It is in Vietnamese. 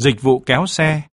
Dịch vụ kéo xe.